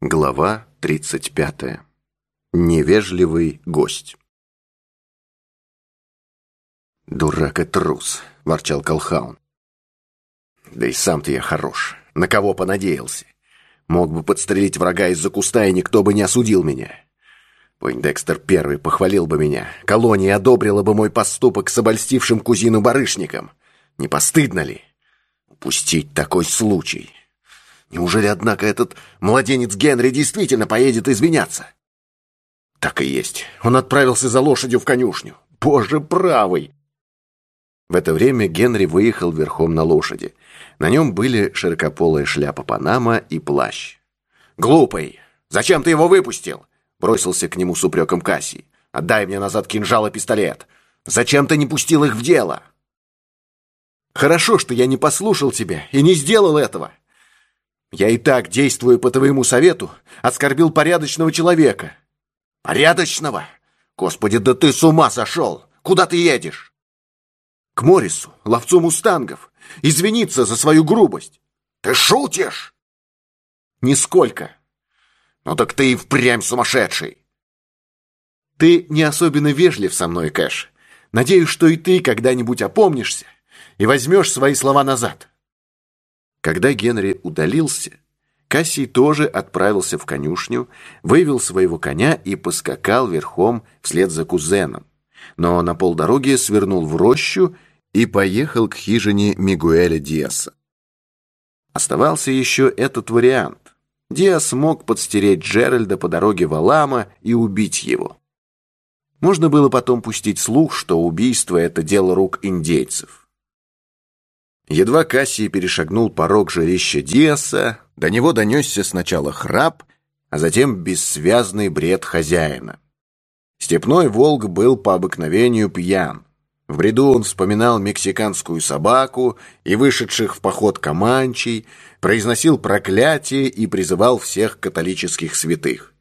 Глава 35. Невежливый гость. «Дурак и трус», — ворчал Колхаун. «Да и сам-то я хорош. На кого понадеялся? Мог бы подстрелить врага из-за куста, и никто бы не осудил меня. Пойндекстер первый похвалил бы меня. Колония одобрила бы мой поступок с обольстившим кузину барышником. Не постыдно ли? Упустить такой случай». Неужели, однако, этот младенец Генри действительно поедет извиняться? Так и есть. Он отправился за лошадью в конюшню. Боже правый! В это время Генри выехал верхом на лошади. На нем были широкополая шляпа Панама и плащ. «Глупый! Зачем ты его выпустил?» Бросился к нему с упреком Кассий. «Отдай мне назад кинжал и пистолет! Зачем ты не пустил их в дело?» «Хорошо, что я не послушал тебя и не сделал этого!» Я и так, действую по твоему совету, оскорбил порядочного человека. Порядочного? Господи, да ты с ума сошел! Куда ты едешь? К Морису, ловцу мустангов, извиниться за свою грубость. Ты шутишь? Нисколько. Ну так ты и впрямь сумасшедший. Ты не особенно вежлив со мной, Кэш. Надеюсь, что и ты когда-нибудь опомнишься и возьмешь свои слова назад. Когда Генри удалился, Кассий тоже отправился в конюшню, вывел своего коня и поскакал верхом вслед за кузеном. Но на полдороги свернул в рощу и поехал к хижине Мигуэля Диаса. Оставался еще этот вариант. Диас мог подстереть Джеральда по дороге в Алама и убить его. Можно было потом пустить слух, что убийство – это дело рук индейцев. Едва Кассий перешагнул порог жилища Диаса, до него донесся сначала храп, а затем бессвязный бред хозяина. Степной волк был по обыкновению пьян. В бреду он вспоминал мексиканскую собаку и вышедших в поход команчей, произносил проклятие и призывал всех католических святых.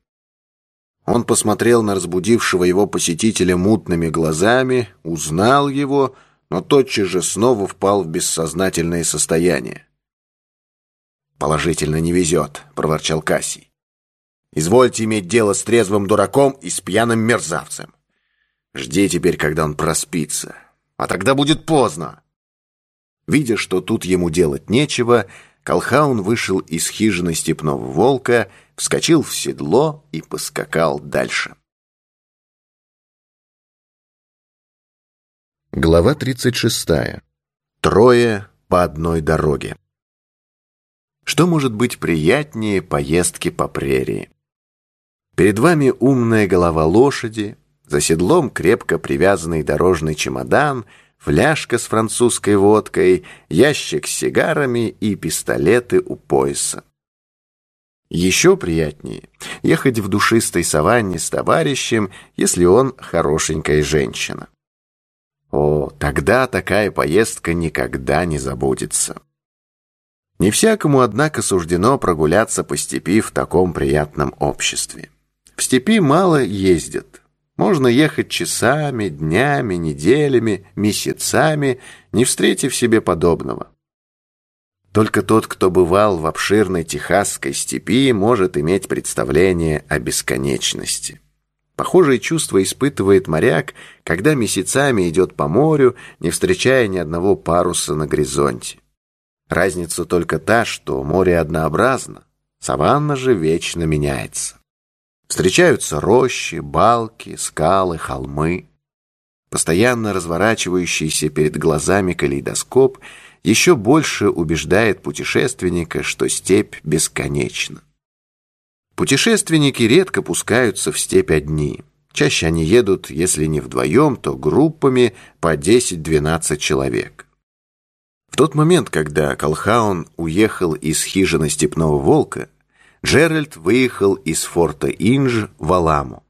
Он посмотрел на разбудившего его посетителя мутными глазами, узнал его — но тотчас же снова впал в бессознательное состояние. «Положительно не везет», — проворчал Кассий. «Извольте иметь дело с трезвым дураком и с пьяным мерзавцем. Жди теперь, когда он проспится, а тогда будет поздно». Видя, что тут ему делать нечего, Колхаун вышел из хижины степного волка, вскочил в седло и поскакал дальше. Глава 36. Трое по одной дороге. Что может быть приятнее поездки по прерии? Перед вами умная голова лошади, за седлом крепко привязанный дорожный чемодан, фляжка с французской водкой, ящик с сигарами и пистолеты у пояса. Еще приятнее ехать в душистой саванне с товарищем, если он хорошенькая женщина. О, тогда такая поездка никогда не забудется. Не всякому, однако, суждено прогуляться по степи в таком приятном обществе. В степи мало ездят. Можно ехать часами, днями, неделями, месяцами, не встретив себе подобного. Только тот, кто бывал в обширной техасской степи, может иметь представление о бесконечности. Похожие чувства испытывает моряк, когда месяцами идет по морю, не встречая ни одного паруса на горизонте. Разница только та, что море однообразно, саванна же вечно меняется. Встречаются рощи, балки, скалы, холмы. Постоянно разворачивающийся перед глазами калейдоскоп еще больше убеждает путешественника, что степь бесконечна. Путешественники редко пускаются в степь одни. Чаще они едут, если не вдвоем, то группами по 10-12 человек. В тот момент, когда Колхаун уехал из хижины степного волка, Джеральд выехал из форта Инж в Аламу.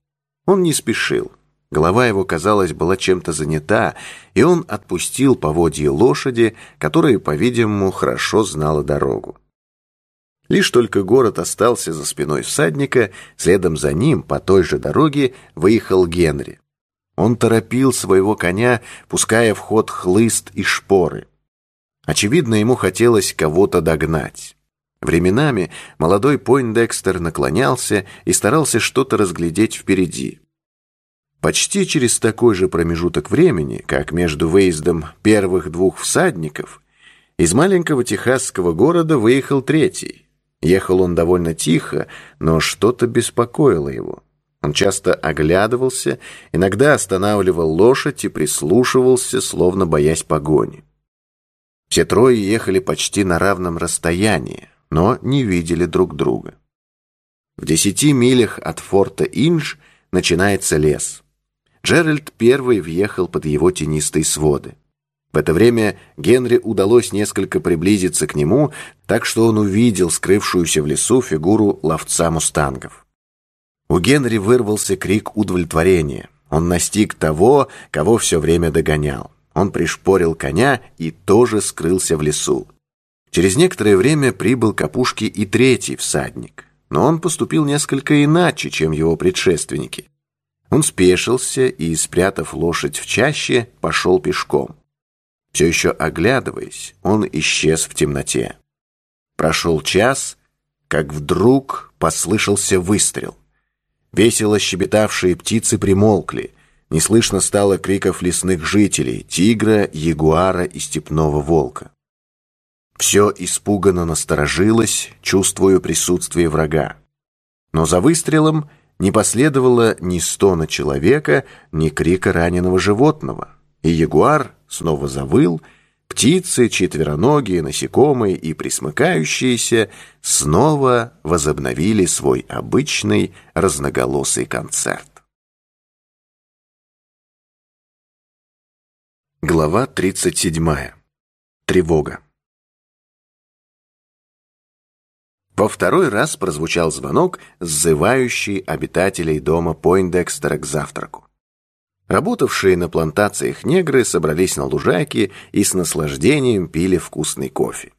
Он не спешил. Голова его, казалось, была чем-то занята, и он отпустил поводье лошади, которая, по-видимому, хорошо знала дорогу. Лишь только город остался за спиной всадника, следом за ним по той же дороге выехал Генри. Он торопил своего коня, пуская в ход хлыст и шпоры. Очевидно, ему хотелось кого-то догнать. Временами молодой Пойндекстер наклонялся и старался что-то разглядеть впереди. Почти через такой же промежуток времени, как между выездом первых двух всадников, из маленького техасского города выехал третий. Ехал он довольно тихо, но что-то беспокоило его. Он часто оглядывался, иногда останавливал лошадь и прислушивался, словно боясь погони. Все трое ехали почти на равном расстоянии, но не видели друг друга. В десяти милях от форта Инж начинается лес. Джеральд первый въехал под его тенистые своды. В это время Генри удалось несколько приблизиться к нему, так что он увидел скрывшуюся в лесу фигуру ловца мустангов. У Генри вырвался крик удовлетворения. Он настиг того, кого все время догонял. Он пришпорил коня и тоже скрылся в лесу. Через некоторое время прибыл к опушке и третий всадник, но он поступил несколько иначе, чем его предшественники. Он спешился и, спрятав лошадь в чаще, пошел пешком. Все еще оглядываясь, он исчез в темноте. Прошел час, как вдруг послышался выстрел. Весело щебетавшие птицы примолкли. Не слышно стало криков лесных жителей, тигра, ягуара и степного волка. Все испуганно насторожилось, чувствуя присутствие врага. Но за выстрелом не последовало ни стона человека, ни крика раненого животного. И ягуар снова завыл, птицы, четвероногие, насекомые и присмыкающиеся снова возобновили свой обычный разноголосый концерт. Глава 37. Тревога. Во второй раз прозвучал звонок, сзывающий обитателей дома Пойндекстера к завтраку. Работавшие на плантациях негры собрались на лужайке и с наслаждением пили вкусный кофе.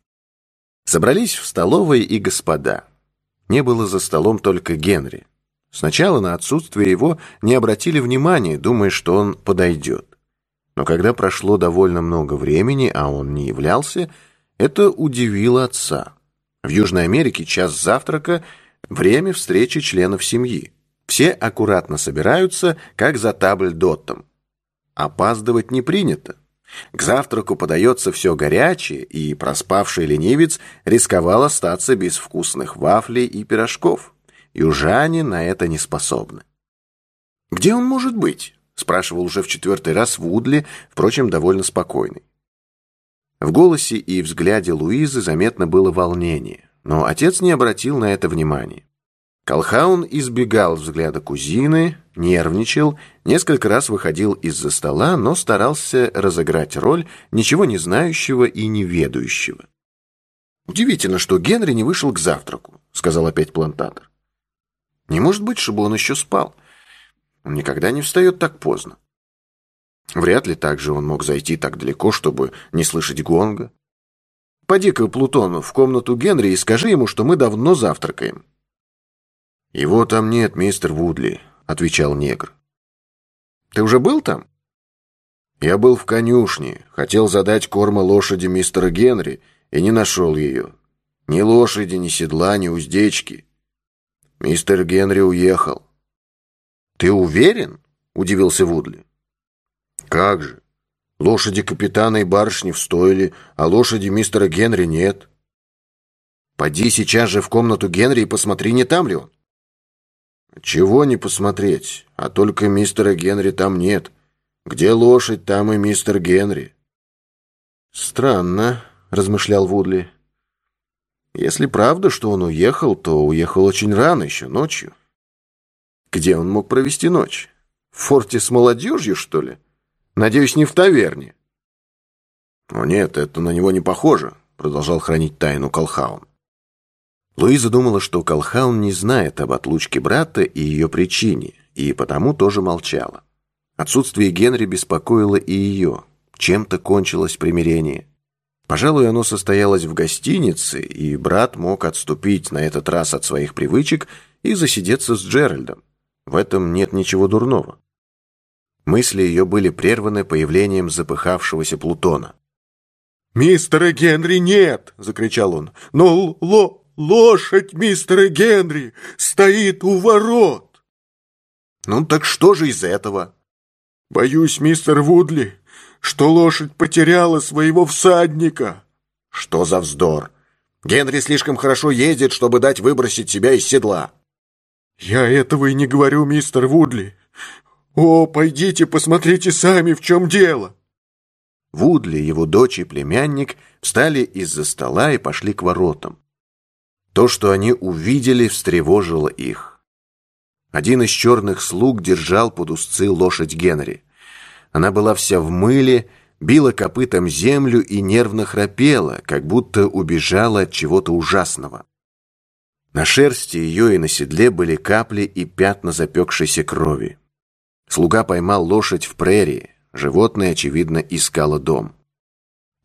Собрались в столовой и господа. Не было за столом только Генри. Сначала на отсутствие его не обратили внимания, думая, что он подойдет. Но когда прошло довольно много времени, а он не являлся, это удивило отца. В Южной Америке час завтрака – время встречи членов семьи. Все аккуратно собираются, как за табль-доттом. Опаздывать не принято. К завтраку подается все горячее, и проспавший ленивец рисковал остаться без вкусных вафлей и пирожков. Южане на это не способны. «Где он может быть?» – спрашивал уже в четвертый раз Вудли, впрочем, довольно спокойный. В голосе и взгляде Луизы заметно было волнение, но отец не обратил на это внимания. Колхаун избегал взгляда кузины, нервничал, несколько раз выходил из-за стола, но старался разыграть роль ничего не знающего и не ведающего. «Удивительно, что Генри не вышел к завтраку», — сказал опять плантатор. «Не может быть, чтобы он еще спал. Он никогда не встает так поздно». Вряд ли также он мог зайти так далеко, чтобы не слышать гонга. Поди-ка, Плутон, в комнату Генри и скажи ему, что мы давно завтракаем. «Его там нет, мистер Вудли», — отвечал негр. «Ты уже был там?» «Я был в конюшне, хотел задать корма лошади мистера Генри и не нашел ее. Ни лошади, ни седла, ни уздечки. Мистер Генри уехал». «Ты уверен?» — удивился Вудли. «Как же? Лошади капитана и барышни в стойле, а лошади мистера Генри нет». «Поди сейчас же в комнату Генри и посмотри, не там ли он». «Чего не посмотреть, а только мистера Генри там нет. Где лошадь, там и мистер Генри». «Странно», — размышлял Вудли. «Если правда, что он уехал, то уехал очень рано, еще ночью. Где он мог провести ночь? В форте с молодежью, что ли?» Надеюсь, не в таверне. «О нет, это на него не похоже», — продолжал хранить тайну Колхаун. Луиза думала, что Колхаун не знает об отлучке брата и ее причине, и потому тоже молчала. Отсутствие Генри беспокоило и ее. Чем-то кончилось примирение. Пожалуй, оно состоялось в гостинице, и брат мог отступить на этот раз от своих привычек и засидеться с Джеральдом. В этом нет ничего дурного. Мысли ее были прерваны появлением запыхавшегося Плутона. «Мистера Генри нет!» — закричал он. «Но ло Лошадь мистера Генри стоит у ворот. Ну так что же из этого? Боюсь, мистер Вудли, что лошадь потеряла своего всадника. Что за вздор? Генри слишком хорошо ездит, чтобы дать выбросить себя из седла. Я этого и не говорю, мистер Вудли. О, пойдите, посмотрите сами, в чем дело. Вудли, его дочь и племянник встали из-за стола и пошли к воротам. То, что они увидели, встревожило их. Один из черных слуг держал под узцы лошадь Генри. Она была вся в мыле, била копытом землю и нервно храпела, как будто убежала от чего-то ужасного. На шерсти ее и на седле были капли и пятна запекшейся крови. Слуга поймал лошадь в прерии, животное, очевидно, искало дом.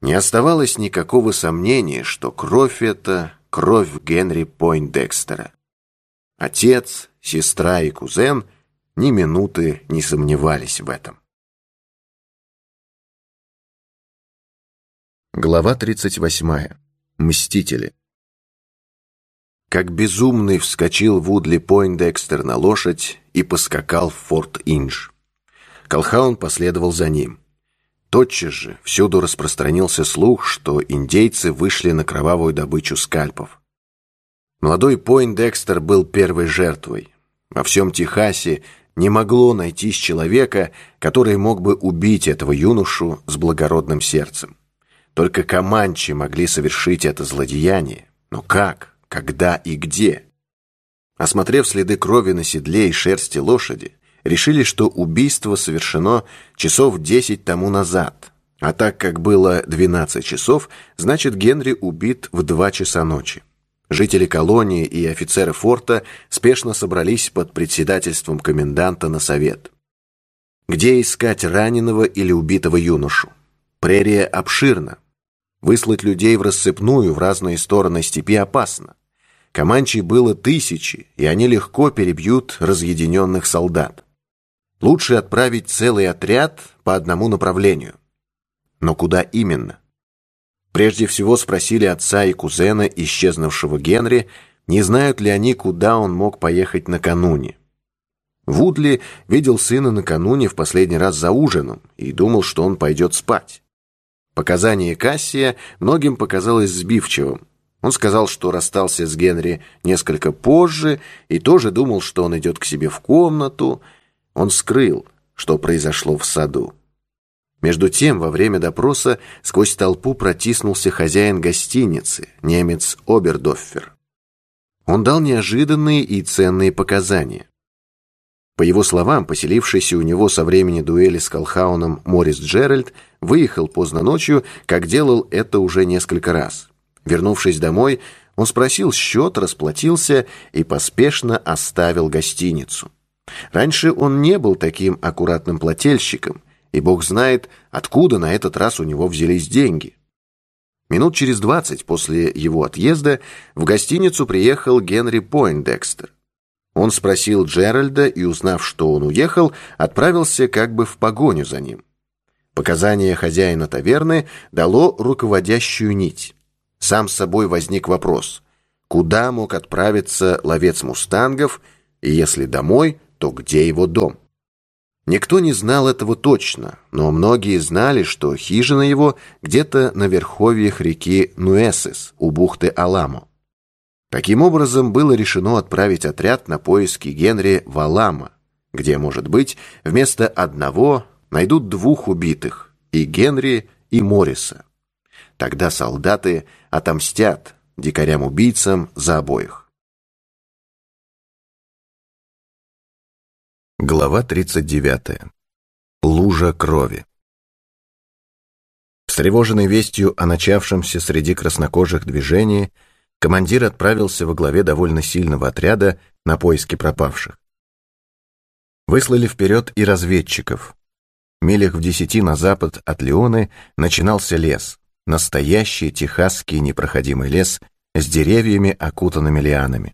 Не оставалось никакого сомнения, что кровь эта — кровь Генри Пойндекстера. Отец, сестра и кузен ни минуты не сомневались в этом. Глава 38. Мстители. Как безумный вскочил Вудли Пойндекстер на лошадь и поскакал в Форт Индж. Колхаун последовал за ним. Тотчас же всюду распространился слух, что индейцы вышли на кровавую добычу скальпов. Молодой Пойндекстер был первой жертвой. Во всем Техасе не могло найтись человека, который мог бы убить этого юношу с благородным сердцем. Только команчи могли совершить это злодеяние. Но как, когда и где? Осмотрев следы крови на седле и шерсти лошади, решили, что убийство совершено часов десять тому назад. А так как было 12 часов, значит Генри убит в 2 часа ночи. Жители колонии и офицеры форта спешно собрались под председательством коменданта на совет. Где искать раненого или убитого юношу? Прерия обширна. Выслать людей в рассыпную в разные стороны степи опасно. Команчей было тысячи, и они легко перебьют разъединенных солдат. Лучше отправить целый отряд по одному направлению. Но куда именно? Прежде всего спросили отца и кузена исчезнувшего Генри, не знают ли они, куда он мог поехать накануне. Вудли видел сына накануне в последний раз за ужином и думал, что он пойдет спать. Показание Кассия многим показалось сбивчивым. Он сказал, что расстался с Генри несколько позже и тоже думал, что он идет к себе в комнату, он скрыл, что произошло в саду. Между тем, во время допроса сквозь толпу протиснулся хозяин гостиницы, немец Обердоффер. Он дал неожиданные и ценные показания. По его словам, поселившийся у него со времени дуэли с Колхауном Морис Джеральд выехал поздно ночью, как делал это уже несколько раз. Вернувшись домой, он спросил счет, расплатился и поспешно оставил гостиницу. Раньше он не был таким аккуратным плательщиком, и бог знает, откуда на этот раз у него взялись деньги. Минут через двадцать после его отъезда в гостиницу приехал Генри Пойндекстер. Он спросил Джеральда и, узнав, что он уехал, отправился как бы в погоню за ним. Показание хозяина таверны дало руководящую нить. Сам с собой возник вопрос, куда мог отправиться ловец мустангов, и если домой, то где его дом? Никто не знал этого точно, но многие знали, что хижина его где-то на верховьях реки Нуэсес у бухты Аламо. Таким образом, было решено отправить отряд на поиски Генри в Аламо, где, может быть, вместо одного найдут двух убитых, и Генри, и Морриса. Тогда солдаты отомстят дикарям-убийцам за обоих. Глава 39. Лужа крови. Встревоженный вестью о начавшемся среди краснокожих движении, командир отправился во главе довольно сильного отряда на поиски пропавших. Выслали вперед и разведчиков. Милях в десяти на запад от Леоны начинался лес, настоящий техасский непроходимый лес с деревьями, окутанными лианами.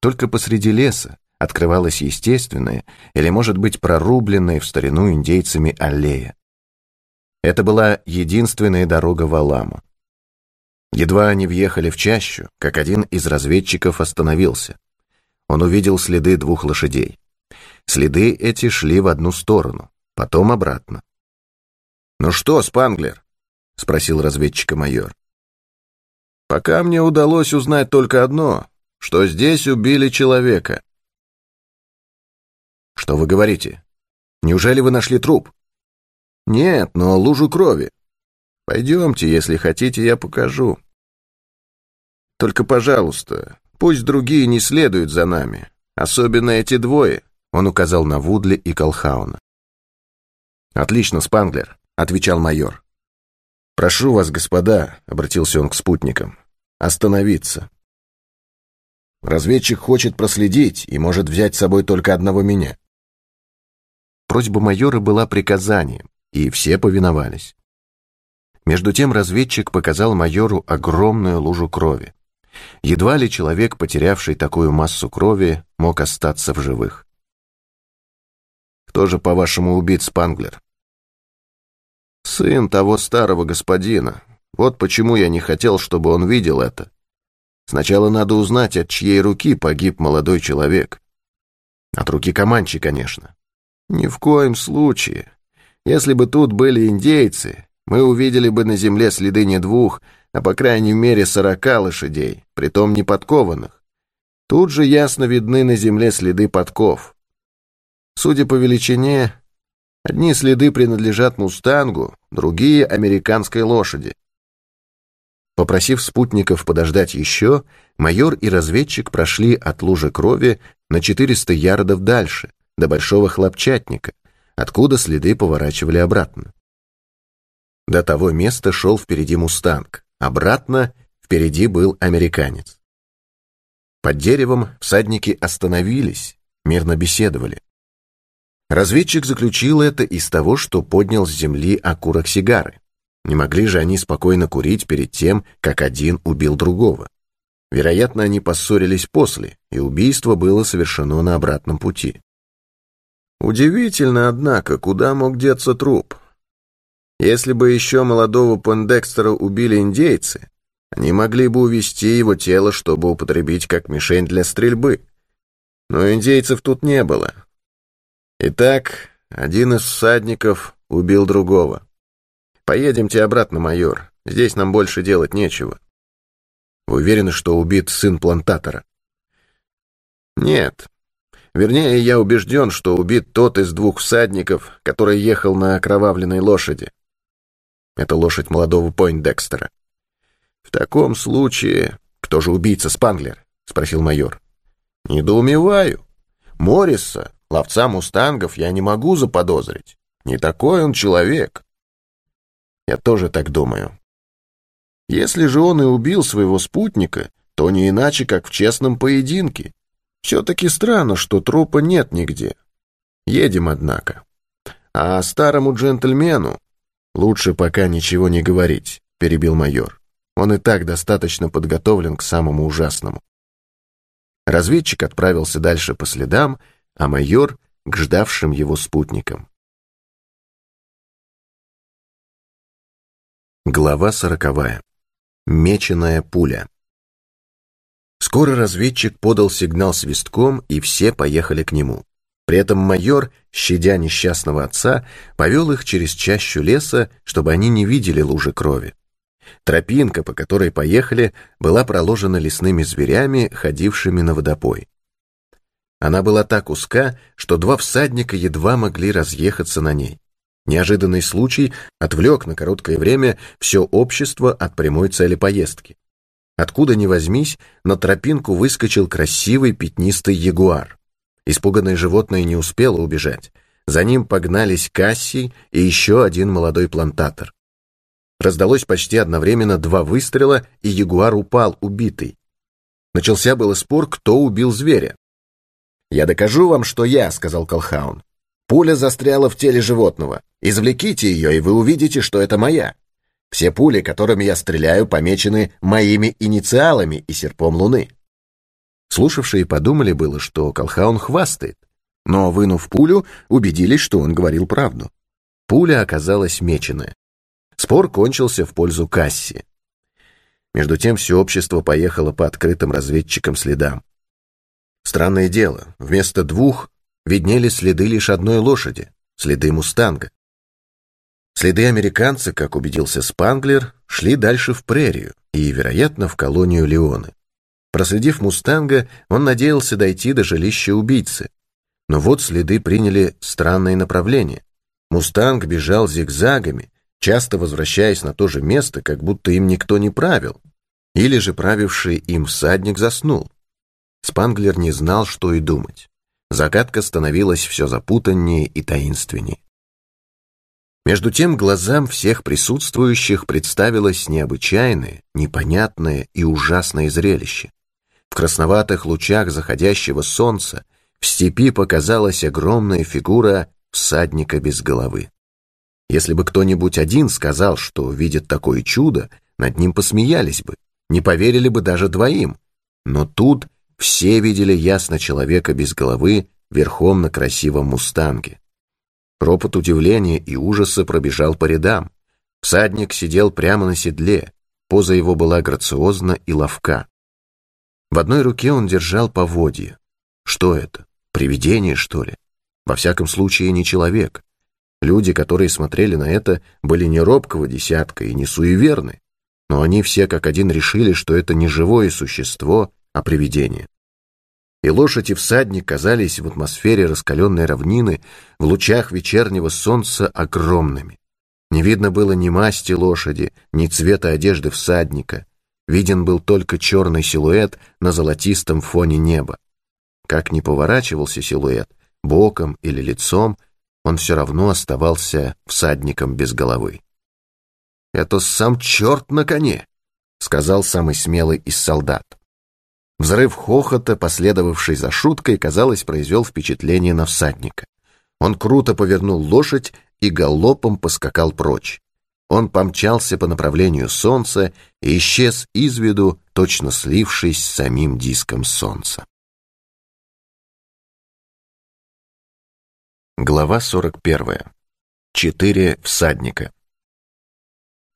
Только посреди леса, открывалась естественная или, может быть, прорубленная в старину индейцами аллея. Это была единственная дорога в Аламу. Едва они въехали в чащу, как один из разведчиков остановился. Он увидел следы двух лошадей. Следы эти шли в одну сторону, потом обратно. «Ну что, Спанглер?» — спросил разведчика майор. «Пока мне удалось узнать только одно, что здесь убили человека». «Что вы говорите? Неужели вы нашли труп?» «Нет, но лужу крови. Пойдемте, если хотите, я покажу. Только, пожалуйста, пусть другие не следуют за нами, особенно эти двое», он указал на Вудли и Колхауна. «Отлично, Спанглер», — отвечал майор. «Прошу вас, господа», — обратился он к спутникам, — «остановиться. Разведчик хочет проследить и может взять с собой только одного меня». Просьба майора была приказанием, и все повиновались. Между тем разведчик показал майору огромную лужу крови. Едва ли человек, потерявший такую массу крови, мог остаться в живых. «Кто же, по-вашему, убит Спанглер?» «Сын того старого господина. Вот почему я не хотел, чтобы он видел это. Сначала надо узнать, от чьей руки погиб молодой человек. От руки Каманчи, конечно. Ни в коем случае. Если бы тут были индейцы, мы увидели бы на земле следы не двух, а по крайней мере сорока лошадей, притом не подкованных. Тут же ясно видны на земле следы подков. Судя по величине, одни следы принадлежат мустангу, другие — американской лошади. Попросив спутников подождать еще, майор и разведчик прошли от лужи крови на 400 ярдов дальше, до большого хлопчатника, откуда следы поворачивали обратно. До того места шел впереди «Мустанг», обратно впереди был американец. Под деревом всадники остановились, мирно беседовали. Разведчик заключил это из того, что поднял с земли окурок сигары. Не могли же они спокойно курить перед тем, как один убил другого. Вероятно, они поссорились после, и убийство было совершено на обратном пути. Удивительно, однако, куда мог деться труп. Если бы еще молодого Пендекстера убили индейцы, они могли бы увести его тело, чтобы употребить как мишень для стрельбы. Но индейцев тут не было. Итак, один из всадников убил другого. Поедемте обратно, майор. Здесь нам больше делать нечего. Вы уверены, что убит сын плантатора? Нет. Вернее, я убежден, что убит тот из двух всадников, который ехал на окровавленной лошади. Это лошадь молодого Пойндекстера. В таком случае... Кто же убийца, Спанглер? Спросил майор. Недоумеваю. Морриса, ловца мустангов, я не могу заподозрить. Не такой он человек. Я тоже так думаю. Если же он и убил своего спутника, то не иначе, как в честном поединке. Все-таки странно, что трупа нет нигде. Едем, однако. А старому джентльмену «Лучше пока ничего не говорить», — перебил майор. «Он и так достаточно подготовлен к самому ужасному». Разведчик отправился дальше по следам, а майор — к ждавшим его спутникам. Глава сороковая. Меченая пуля. Скоро разведчик подал сигнал свистком, и все поехали к нему. При этом майор, щадя несчастного отца, повел их через чащу леса, чтобы они не видели лужи крови. Тропинка, по которой поехали, была проложена лесными зверями, ходившими на водопой. Она была так узка, что два всадника едва могли разъехаться на ней. Неожиданный случай отвлек на короткое время все общество от прямой цели поездки. Откуда ни возьмись, на тропинку выскочил красивый пятнистый ягуар. Испуганное животное не успело убежать. За ним погнались Кассий и еще один молодой плантатор. Раздалось почти одновременно два выстрела, и ягуар упал, убитый. Начался был спор, кто убил зверя. «Я докажу вам, что я», — сказал Колхаун. «Пуля застряла в теле животного. Извлеките ее, и вы увидите, что это моя. Все пули, которыми я стреляю, помечены моими инициалами и серпом луны». Слушавшие подумали было, что Колхаун хвастает, но, вынув пулю, убедились, что он говорил правду. Пуля оказалась меченая. Спор кончился в пользу Касси. Между тем все общество поехало по открытым разведчикам следам. Странное дело, вместо двух виднелись следы лишь одной лошади, следы мустанга. Следы американца, как убедился Спанглер, шли дальше в прерию и, вероятно, в колонию Леоны. Проследив мустанга, он надеялся дойти до жилища убийцы. Но вот следы приняли странное направление. Мустанг бежал зигзагами, часто возвращаясь на то же место, как будто им никто не правил. Или же правивший им всадник заснул. Спанглер не знал, что и думать. Загадка становилась все запутаннее и таинственнее. Между тем глазам всех присутствующих представилось необычайное, непонятное и ужасное зрелище. В красноватых лучах заходящего солнца в степи показалась огромная фигура всадника без головы. Если бы кто-нибудь один сказал, что видит такое чудо, над ним посмеялись бы, не поверили бы даже двоим. Но тут все видели ясно человека без головы верхом на красивом мустанге. Ропот удивления и ужаса пробежал по рядам. Всадник сидел прямо на седле, поза его была грациозна и ловка. В одной руке он держал поводье. Что это? Привидение, что ли? Во всяком случае, не человек. Люди, которые смотрели на это, были не робкого десятка и не суеверны, но они все как один решили, что это не живое существо, а привидение и лошадь и всадник казались в атмосфере раскаленной равнины в лучах вечернего солнца огромными. Не видно было ни масти лошади, ни цвета одежды всадника. Виден был только черный силуэт на золотистом фоне неба. Как ни поворачивался силуэт, боком или лицом, он все равно оставался всадником без головы. «Это сам черт на коне», — сказал самый смелый из солдат. Взрыв хохота, последовавший за шуткой, казалось, произвел впечатление на всадника. Он круто повернул лошадь и галопом поскакал прочь. Он помчался по направлению солнца и исчез из виду, точно слившись с самим диском солнца. Глава 41. Четыре всадника.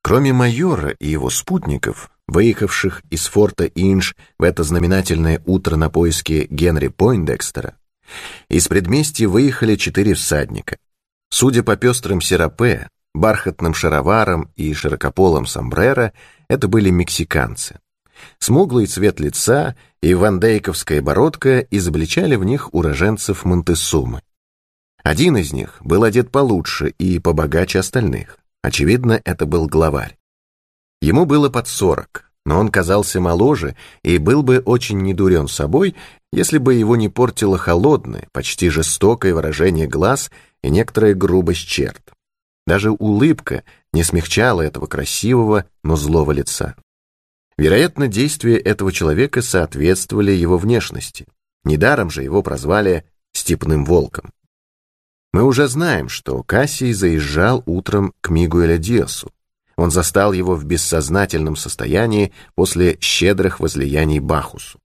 Кроме майора и его спутников, выехавших из форта Инж в это знаменательное утро на поиски Генри Пойндекстера, из предместья выехали четыре всадника. Судя по пестрым серапе, бархатным шароварам и широкополым сомбреро, это были мексиканцы. Смуглый цвет лица и вандейковская бородка изобличали в них уроженцев Монтесумы. Один из них был одет получше и побогаче остальных. Очевидно, это был главарь. Ему было под сорок, но он казался моложе и был бы очень недурен собой, если бы его не портило холодное, почти жестокое выражение глаз и некоторая грубость черт. Даже улыбка не смягчала этого красивого, но злого лица. Вероятно, действия этого человека соответствовали его внешности. Недаром же его прозвали «степным волком». Мы уже знаем, что Кассий заезжал утром к Мигуэля Диасу, он застал его в бессознательном состоянии после щедрых возлияний Бахусу.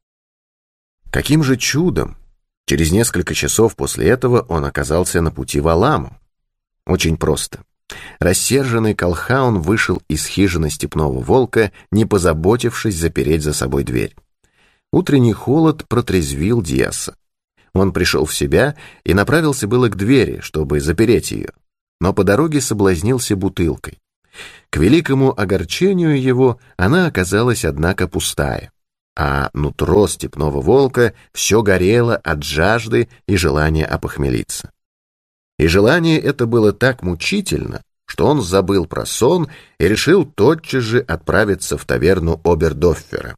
Каким же чудом! Через несколько часов после этого он оказался на пути в Аламу. Очень просто. Рассерженный Колхаун вышел из хижины степного волка, не позаботившись запереть за собой дверь. Утренний холод протрезвил Диаса. Он пришел в себя и направился было к двери, чтобы запереть ее, но по дороге соблазнился бутылкой. К великому огорчению его она оказалась, однако, пустая, а нутро степного волка все горело от жажды и желания опохмелиться. И желание это было так мучительно, что он забыл про сон и решил тотчас же отправиться в таверну Обердоффера.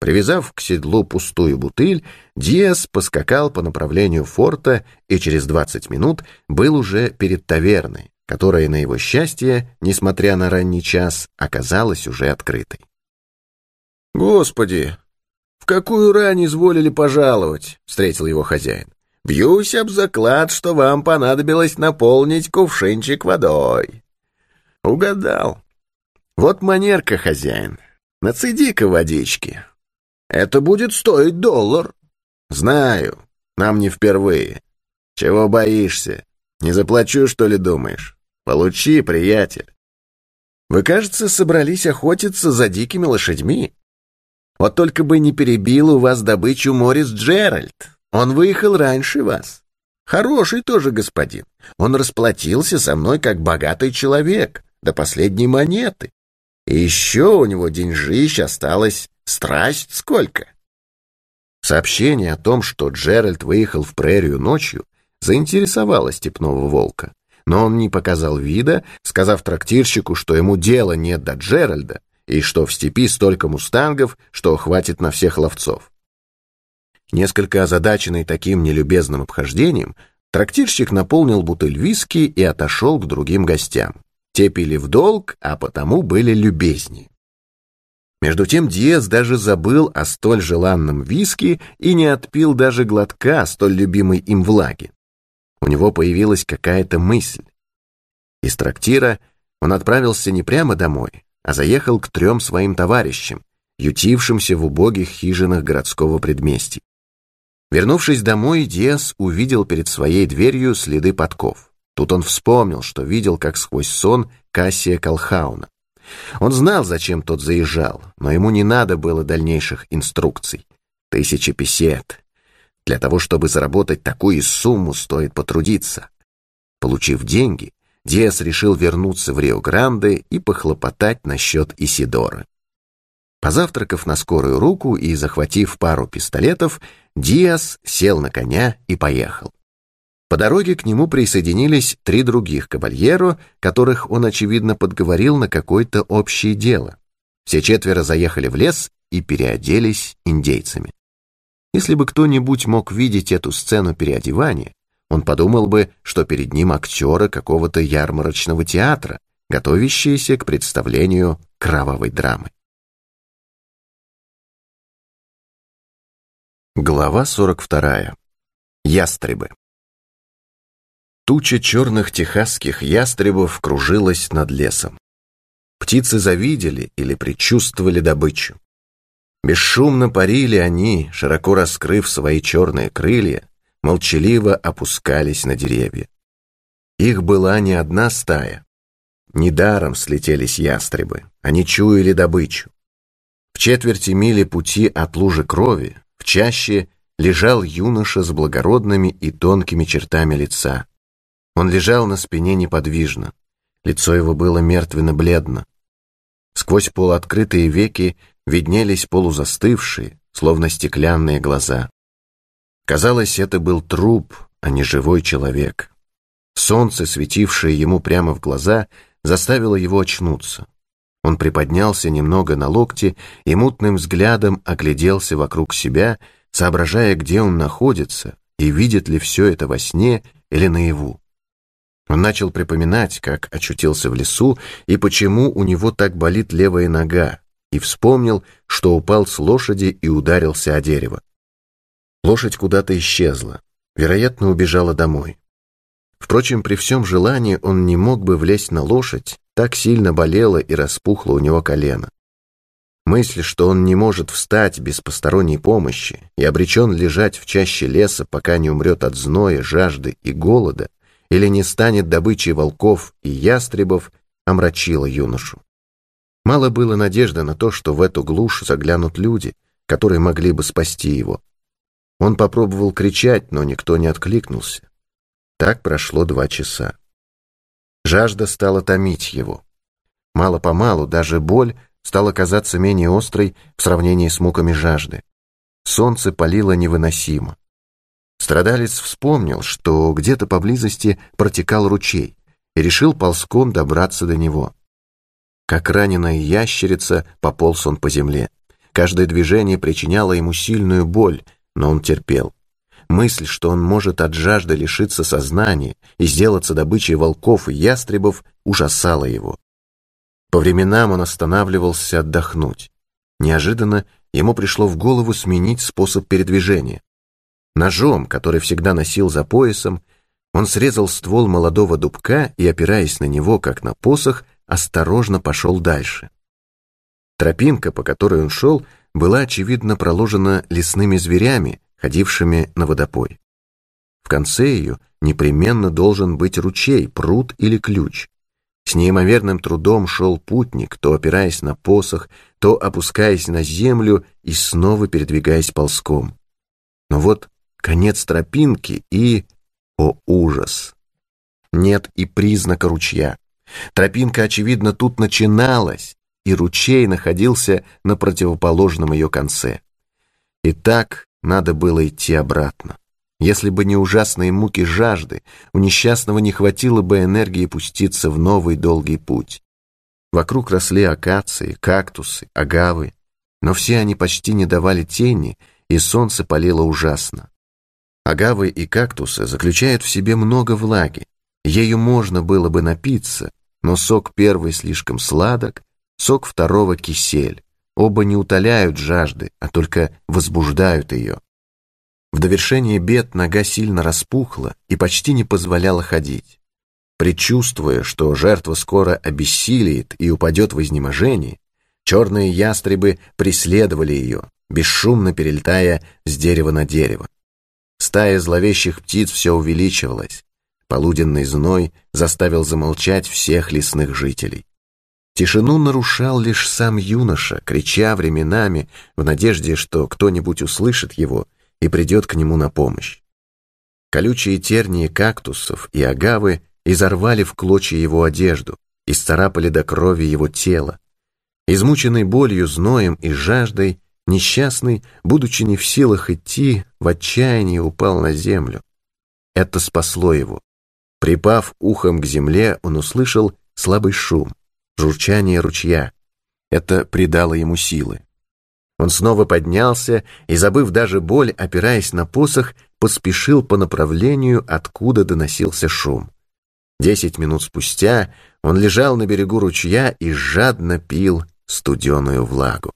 Привязав к седлу пустую бутыль, Диас поскакал по направлению форта и через двадцать минут был уже перед таверной, которая, на его счастье, несмотря на ранний час, оказалась уже открытой. «Господи, в какую рань изволили пожаловать?» — встретил его хозяин. «Бьюсь об заклад, что вам понадобилось наполнить кувшинчик водой». «Угадал. Вот манерка, хозяин. Нацеди-ка водички. Это будет стоить доллар». «Знаю, нам не впервые. Чего боишься? Не заплачу, что ли, думаешь?» Получи, приятель. Вы, кажется, собрались охотиться за дикими лошадьми. Вот только бы не перебил у вас добычу Морис Джеральд. Он выехал раньше вас. Хороший тоже господин. Он расплатился со мной как богатый человек, до последней монеты. И еще у него деньжищ осталось страсть сколько. Сообщение о том, что Джеральд выехал в прерию ночью, заинтересовало степного волка но он не показал вида, сказав трактирщику, что ему дела нет до Джеральда и что в степи столько мустангов, что хватит на всех ловцов. Несколько озадаченный таким нелюбезным обхождением, трактирщик наполнил бутыль виски и отошел к другим гостям. Те пили в долг, а потому были любезнее. Между тем Диас даже забыл о столь желанном виске и не отпил даже глотка столь любимой им влаги у него появилась какая-то мысль. Из трактира он отправился не прямо домой, а заехал к трем своим товарищам, ютившимся в убогих хижинах городского предместья. Вернувшись домой, Диас увидел перед своей дверью следы подков. Тут он вспомнил, что видел, как сквозь сон Кассия Колхауна. Он знал, зачем тот заезжал, но ему не надо было дальнейших инструкций. Тысяча песет, для того, чтобы заработать такую сумму, стоит потрудиться. Получив деньги, Диас решил вернуться в Рио-Гранде и похлопотать насчет Исидоры. Позавтракав на скорую руку и захватив пару пистолетов, Диас сел на коня и поехал. По дороге к нему присоединились три других кабальеро, которых он, очевидно, подговорил на какое-то общее дело. Все четверо заехали в лес и переоделись индейцами. Если бы кто-нибудь мог видеть эту сцену переодевания, он подумал бы, что перед ним актеры какого-то ярмарочного театра, готовящиеся к представлению кровавой драмы. Глава 42. Ястребы. Туча черных техасских ястребов кружилась над лесом. Птицы завидели или предчувствовали добычу. Бесшумно парили они, широко раскрыв свои черные крылья, молчаливо опускались на деревья. Их была не одна стая. Недаром слетелись ястребы, они чуяли добычу. В четверти мили пути от лужи крови, в чаще, лежал юноша с благородными и тонкими чертами лица. Он лежал на спине неподвижно. Лицо его было мертвенно-бледно. Сквозь полуоткрытые веки виднелись полузастывшие, словно стеклянные глаза. Казалось, это был труп, а не живой человек. Солнце, светившее ему прямо в глаза, заставило его очнуться. Он приподнялся немного на локте и мутным взглядом огляделся вокруг себя, соображая, где он находится и видит ли все это во сне или наяву. Он начал припоминать, как очутился в лесу и почему у него так болит левая нога, и вспомнил, что упал с лошади и ударился о дерево. Лошадь куда-то исчезла, вероятно, убежала домой. Впрочем, при всем желании он не мог бы влезть на лошадь, так сильно болело и распухло у него колено. Мысль, что он не может встать без посторонней помощи и обречен лежать в чаще леса, пока не умрет от зноя, жажды и голода, или не станет добычей волков и ястребов, омрачила юношу. Мало было надежды на то, что в эту глушь заглянут люди, которые могли бы спасти его. Он попробовал кричать, но никто не откликнулся. Так прошло два часа. Жажда стала томить его. Мало-помалу даже боль стала казаться менее острой в сравнении с муками жажды. Солнце палило невыносимо. Страдалец вспомнил, что где-то поблизости протекал ручей, и решил ползком добраться до него. Как раненая ящерица пополз он по земле. Каждое движение причиняло ему сильную боль, но он терпел. Мысль, что он может от жажды лишиться сознания и сделаться добычей волков и ястребов, ужасала его. По временам он останавливался отдохнуть. Неожиданно ему пришло в голову сменить способ передвижения. Ножом, который всегда носил за поясом, он срезал ствол молодого дубка и, опираясь на него, как на посох, осторожно пошел дальше. Тропинка, по которой он шел, была, очевидно, проложена лесными зверями, ходившими на водопой. В конце ее непременно должен быть ручей, пруд или ключ. С неимоверным трудом шел путник, то опираясь на посох, то опускаясь на землю и снова передвигаясь ползком. Но вот конец тропинки и... О, ужас! Нет и признака ручья. Тропинка, очевидно, тут начиналась, и ручей находился на противоположном ее конце. И так надо было идти обратно. Если бы не ужасные муки жажды, у несчастного не хватило бы энергии пуститься в новый долгий путь. Вокруг росли акации, кактусы, агавы, но все они почти не давали тени, и солнце палило ужасно. Агавы и кактусы заключают в себе много влаги. Ею можно было бы напиться, но сок первый слишком сладок, сок второго кисель. Оба не утоляют жажды, а только возбуждают ее. В довершение бед нога сильно распухла и почти не позволяла ходить. Причувствуя, что жертва скоро обессилеет и упадет в изнеможении, черные ястребы преследовали ее, бесшумно перелетая с дерева на дерево. Стая зловещих птиц все увеличивалась. Полуденный зной заставил замолчать всех лесных жителей. Тишину нарушал лишь сам юноша, крича временами в надежде, что кто-нибудь услышит его и придет к нему на помощь. Колючие тернии кактусов и агавы изорвали в клочья его одежду, исцарапали до крови его тело. Измученный болью, зноем и жаждой, несчастный, будучи не в силах идти, в отчаянии упал на землю. Это спасло его. Припав ухом к земле, он услышал слабый шум, журчание ручья. Это придало ему силы. Он снова поднялся и, забыв даже боль, опираясь на посох, поспешил по направлению, откуда доносился шум. Десять минут спустя он лежал на берегу ручья и жадно пил студеную влагу.